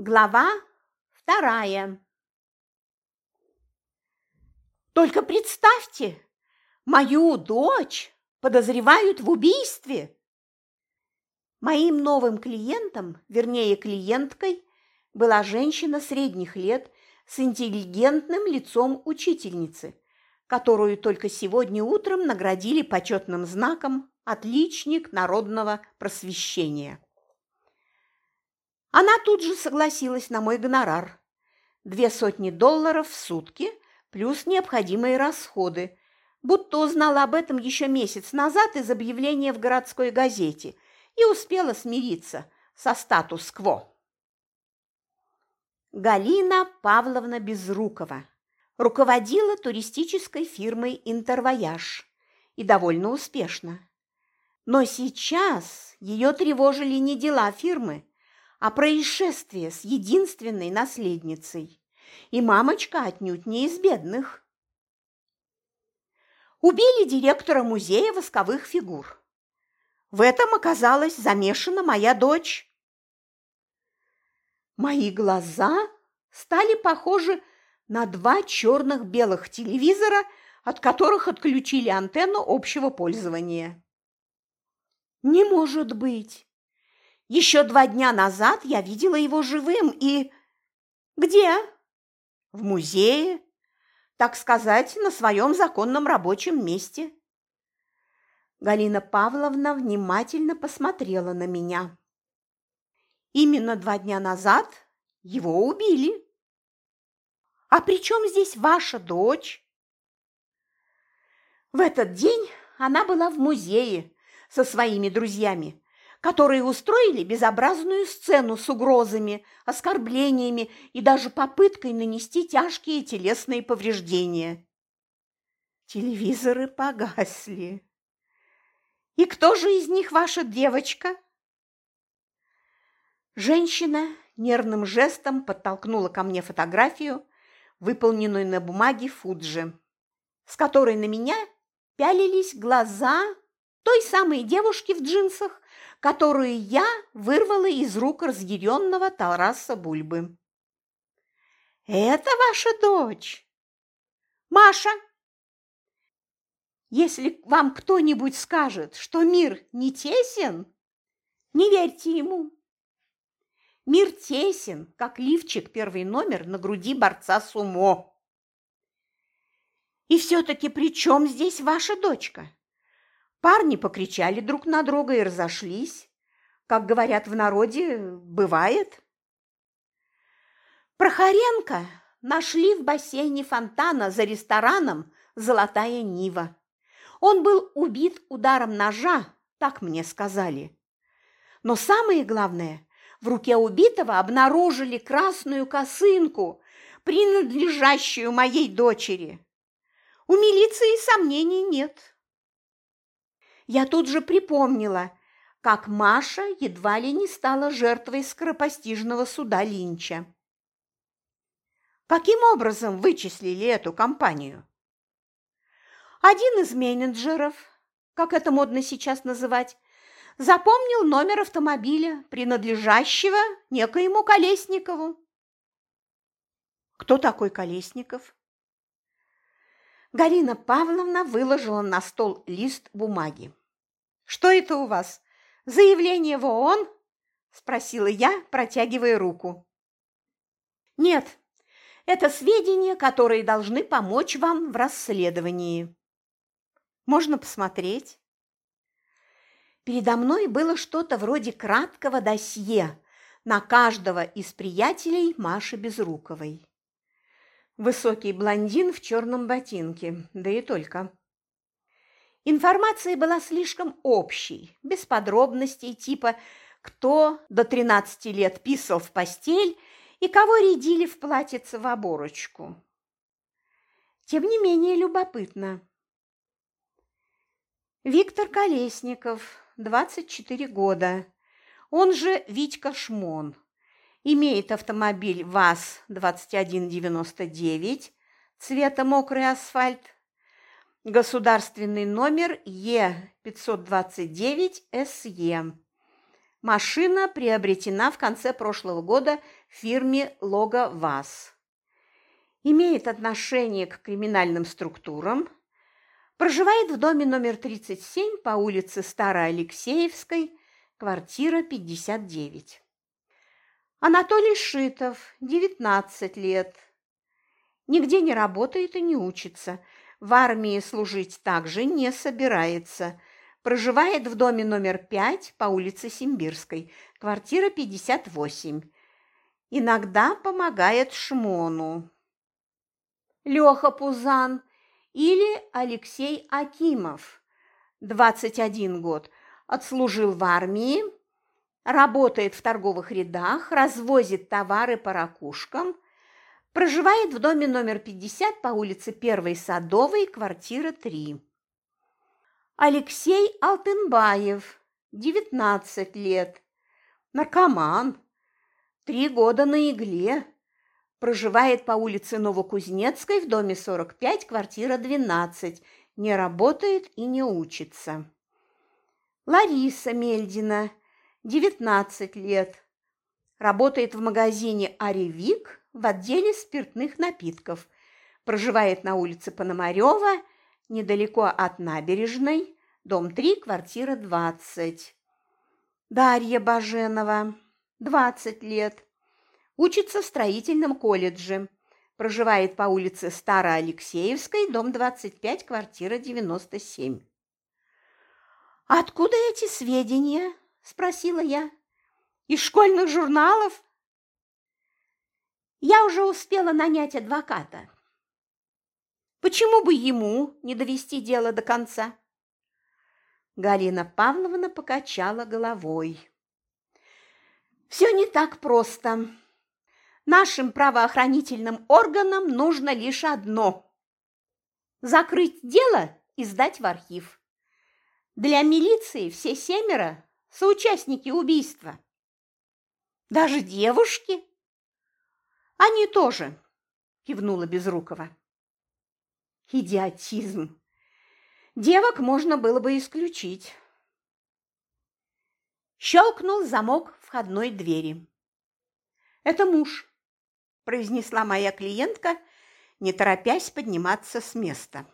Глава вторая. Только представьте, мою дочь подозревают в убийстве. Моим новым клиентом, вернее клиенткой, была женщина средних лет с интеллигентным лицом учительницы, которую только сегодня утром наградили почетным знаком «Отличник народного просвещения». Она тут же согласилась на мой гонорар. Две сотни долларов в сутки плюс необходимые расходы, будто узнала об этом еще месяц назад из объявления в городской газете и успела смириться со статус-кво. Галина Павловна Безрукова руководила туристической фирмой «Интервояж» и довольно успешно. Но сейчас ее тревожили не дела фирмы, а происшествие с единственной наследницей. И мамочка отнюдь не из бедных. Убили директора музея восковых фигур. В этом оказалась замешана моя дочь. Мои глаза стали похожи на два черных белых телевизора, от которых отключили антенну общего пользования. Не может быть! Еще два дня назад я видела его живым и... Где? В музее. Так сказать, на своем законном рабочем месте. Галина Павловна внимательно посмотрела на меня. Именно два дня назад его убили. А при чем здесь ваша дочь? В этот день она была в музее со своими друзьями, которые устроили безобразную сцену с угрозами, оскорблениями и даже попыткой нанести тяжкие телесные повреждения. Телевизоры погасли. «И кто же из них ваша девочка?» Женщина нервным жестом подтолкнула ко мне фотографию, выполненную на бумаге Фуджи, с которой на меня пялились глаза той самой девушки в джинсах, которую я вырвала из рук разъяренного Тараса Бульбы. «Это ваша дочь?» «Маша!» «Если вам кто-нибудь скажет, что мир не тесен, не верьте ему. Мир тесен, как лифчик первый номер на груди борца с умо. И все-таки при чем здесь ваша дочка?» Парни покричали друг на друга и разошлись. Как говорят в народе, бывает. Прохоренко нашли в бассейне фонтана за рестораном «Золотая Нива». Он был убит ударом ножа, так мне сказали. Но самое главное, в руке убитого обнаружили красную косынку, принадлежащую моей дочери. У милиции сомнений нет. Я тут же припомнила, как Маша едва ли не стала жертвой скоропостижного суда Линча. Каким образом вычислили эту компанию? Один из менеджеров, как это модно сейчас называть, запомнил номер автомобиля, принадлежащего некоему Колесникову. Кто такой Колесников? Галина Павловна выложила на стол лист бумаги. «Что это у вас? Заявление в ООН?» – спросила я, протягивая руку. «Нет, это сведения, которые должны помочь вам в расследовании. Можно посмотреть?» Передо мной было что-то вроде краткого досье на каждого из приятелей Маши Безруковой. Высокий блондин в черном ботинке, да и только. Информация была слишком общей, без подробностей типа кто до 13 лет писал в постель и кого рядили в платьице в оборочку. Тем не менее любопытно. Виктор Колесников, 24 года, он же Витька Шмон, имеет автомобиль ВАЗ-2199 цвета мокрый асфальт, Государственный номер Е529СЕ. Машина приобретена в конце прошлого года фирме «Лого ВАЗ». Имеет отношение к криминальным структурам. Проживает в доме номер 37 по улице Староалексеевской, квартира 59. Анатолий Шитов, 19 лет. Нигде не работает и не учится. В армии служить также не собирается. Проживает в доме номер 5 по улице Симбирской, квартира 58. Иногда помогает Шмону. Леха Пузан или Алексей Акимов, 21 год, отслужил в армии, работает в торговых рядах, развозит товары по ракушкам, проживает в доме номер 50 по улице Первой Садовой, квартира 3. Алексей Алтынбаев, 19 лет, наркоман, три года на игле, проживает по улице Новокузнецкой в доме 45, квартира 12, не работает и не учится. Лариса Мельдина, 19 лет, работает в магазине «Аревик» в отделе спиртных напитков, проживает на улице Пономарева, недалеко от набережной, дом 3, квартира 20. Дарья Баженова, 20 лет, учится в строительном колледже, проживает по улице Староалексеевской, дом 25, квартира 97. «Откуда эти сведения?» – спросила я. «Из школьных журналов?» Я уже успела нанять адвоката. Почему бы ему не довести дело до конца? Галина Павловна покачала головой. Все не так просто. Нашим правоохранительным органам нужно лишь одно – закрыть дело и сдать в архив. Для милиции все семеро – соучастники убийства. Даже девушки? Они тоже, кивнула Безрукова. Идиотизм. Девок можно было бы исключить. Щелкнул замок входной двери. «Это муж», – произнесла моя клиентка, не торопясь подниматься с места.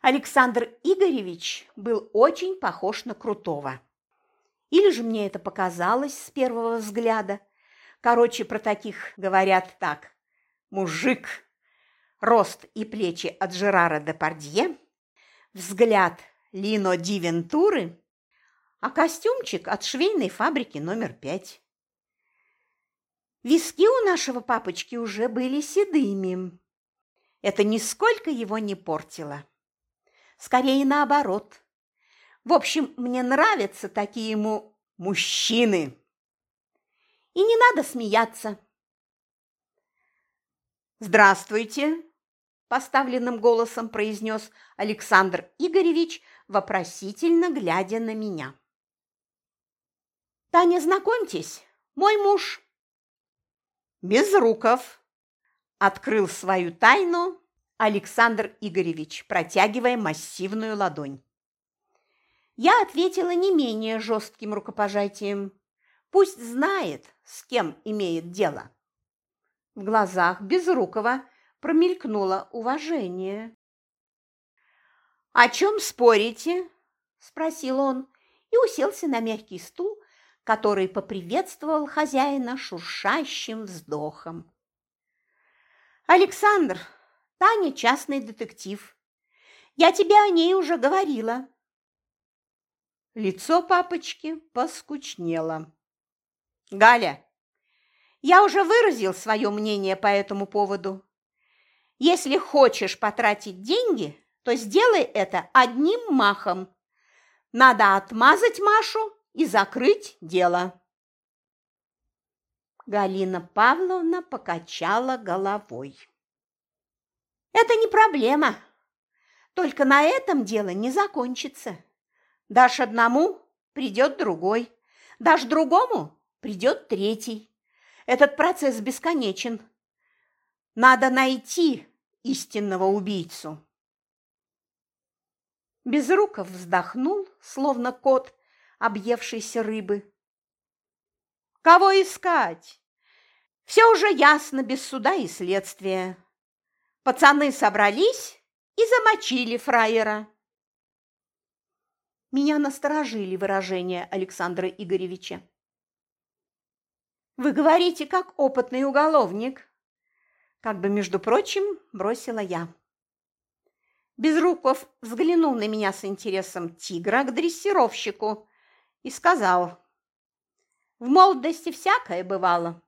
Александр Игоревич был очень похож на Крутого. Или же мне это показалось с первого взгляда. Короче, про таких говорят так. Мужик рост и плечи от Жерара де Пардье, взгляд Лино Ди Вентуры, а костюмчик от швейной фабрики номер пять. Виски у нашего папочки уже были седыми. Это нисколько его не портило. Скорее наоборот. В общем, мне нравятся такие ему мужчины. И не надо смеяться. «Здравствуйте!» поставленным голосом произнес Александр Игоревич, вопросительно глядя на меня. «Таня, знакомьтесь, мой муж». «Безруков», – открыл свою тайну Александр Игоревич, протягивая массивную ладонь. Я ответила не менее жестким рукопожатием. Пусть знает, с кем имеет дело. В глазах Безрукова промелькнуло уважение. «О чем спорите?» – спросил он и уселся на мягкий стул, который поприветствовал хозяина шуршащим вздохом. «Александр, Таня частный детектив. Я тебе о ней уже говорила». Лицо папочки поскучнело. «Галя, я уже выразил свое мнение по этому поводу. Если хочешь потратить деньги, то сделай это одним махом. Надо отмазать Машу и закрыть дело. Галина Павловна покачала головой. Это не проблема. Только на этом дело не закончится. Дашь одному, придет другой. Дашь другому, придет третий. Этот процесс бесконечен. Надо найти истинного убийцу. Безруков вздохнул, словно кот, объевшейся рыбы. Кого искать? Все уже ясно без суда и следствия. Пацаны собрались и замочили фраера. Меня насторожили выражения Александра Игоревича. «Вы говорите, как опытный уголовник», – как бы, между прочим, бросила я. Безруков взглянул на меня с интересом тигра к дрессировщику и сказал, «В молодости всякое бывало.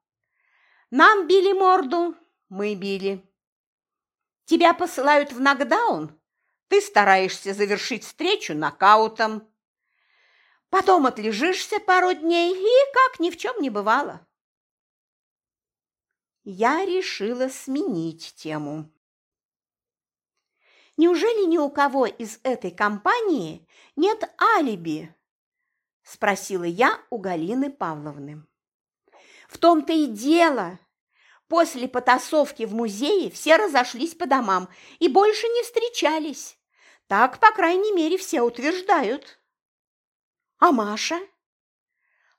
Нам били морду, мы били. Тебя посылают в нокдаун, ты стараешься завершить встречу нокаутом. Потом отлежишься пару дней и как ни в чем не бывало. Я решила сменить тему. Неужели ни у кого из этой компании нет алиби? Спросила я у Галины Павловны. В том-то и дело. После потасовки в музее все разошлись по домам и больше не встречались. Так, по крайней мере, все утверждают. А Маша?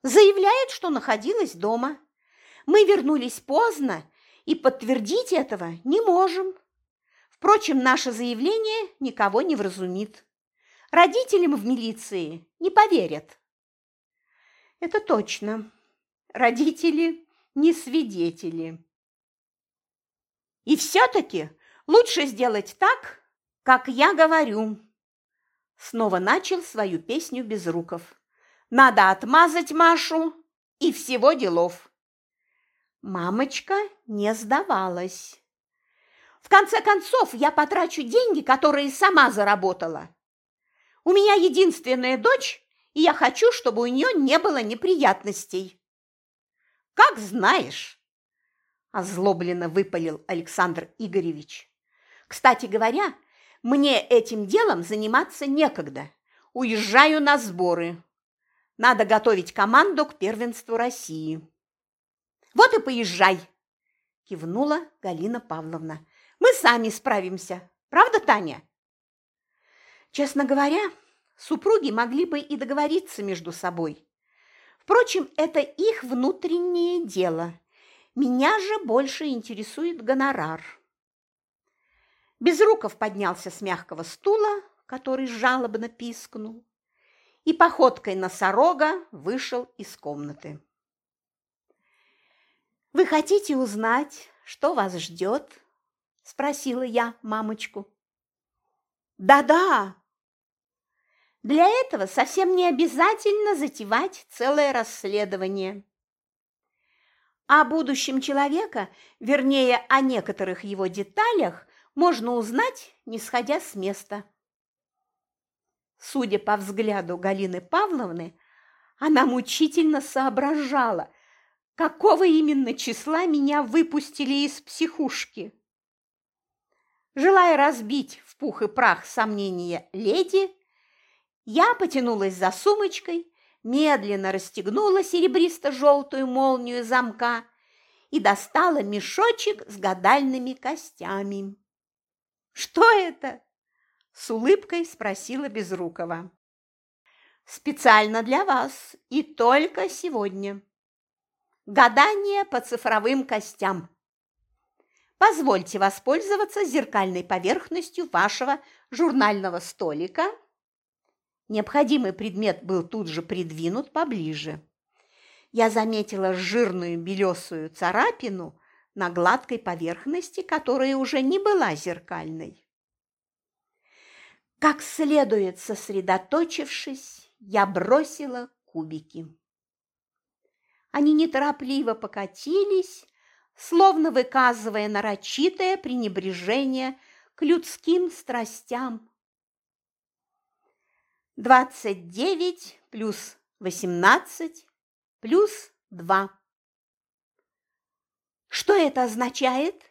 Заявляет, что находилась дома. Мы вернулись поздно и подтвердить этого не можем. Впрочем, наше заявление никого не вразумит. Родителям в милиции не поверят. Это точно. Родители не свидетели. И все-таки лучше сделать так, как я говорю. Снова начал свою песню Безруков. Надо отмазать Машу и всего делов. Мамочка не сдавалась. В конце концов, я потрачу деньги, которые сама заработала. У меня единственная дочь, и я хочу, чтобы у нее не было неприятностей. Как знаешь, озлобленно выпалил Александр Игоревич. Кстати говоря, мне этим делом заниматься некогда. Уезжаю на сборы. Надо готовить команду к первенству России. Вот и поезжай, кивнула Галина Павловна. Мы сами справимся. Правда, Таня? Честно говоря, супруги могли бы и договориться между собой. Впрочем, это их внутреннее дело. Меня же больше интересует гонорар. Безруков поднялся с мягкого стула, который жалобно пискнул, и походкой носорога вышел из комнаты. «Вы хотите узнать, что вас ждет?» – спросила я мамочку. «Да-да!» Для этого совсем не обязательно затевать целое расследование. О будущем человека, вернее, о некоторых его деталях, можно узнать, не сходя с места. Судя по взгляду Галины Павловны, она мучительно соображала, какого именно числа меня выпустили из психушки. Желая разбить в пух и прах сомнения леди, я потянулась за сумочкой, медленно расстегнула серебристо-желтую молнию замка и достала мешочек с гадальными костями. «Что это?» – с улыбкой спросила Безрукова. «Специально для вас и только сегодня. Гадание по цифровым костям. Позвольте воспользоваться зеркальной поверхностью вашего журнального столика». Необходимый предмет был тут же придвинут поближе. Я заметила жирную белесую царапину на гладкой поверхности, которая уже не была зеркальной. Как следует сосредоточившись, я бросила кубики. Они неторопливо покатились, словно выказывая нарочитое пренебрежение к людским страстям. Двадцать девять плюс восемнадцать плюс два. «Что это означает?»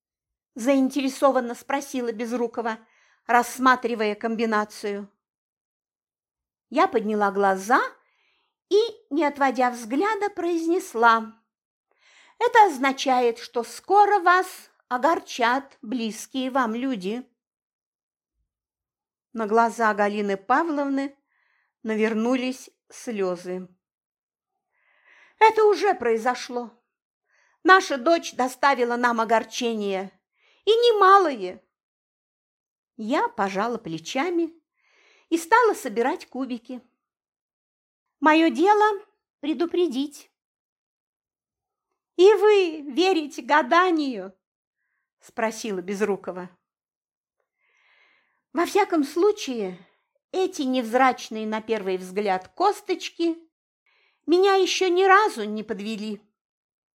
– заинтересованно спросила Безрукова, рассматривая комбинацию. Я подняла глаза и, не отводя взгляда, произнесла. «Это означает, что скоро вас огорчат близкие вам люди». На глаза Галины Павловны навернулись слезы. Это уже произошло. Наша дочь доставила нам огорчение, и немалое. Я пожала плечами и стала собирать кубики. Мое дело предупредить. «И вы верите гаданию?» – спросила Безрукова. «Во всяком случае, эти невзрачные на первый взгляд косточки меня еще ни разу не подвели».